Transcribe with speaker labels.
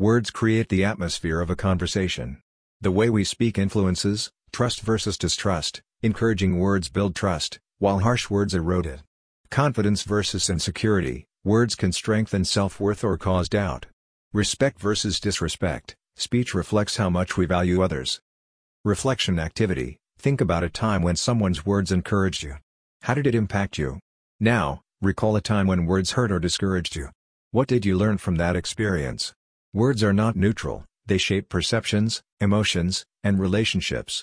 Speaker 1: Words create the atmosphere of a conversation. The way we speak influences, trust versus distrust, encouraging words build trust, while harsh words erode it. Confidence versus insecurity, words can strengthen self-worth or cause doubt. Respect versus disrespect, speech reflects how much we value others. Reflection activity, think about a time when someone's words encouraged you. How did it impact you? Now, recall a time when words hurt or discouraged you. What did you learn from that experience? Words are not neutral, they shape perceptions, emotions, and relationships.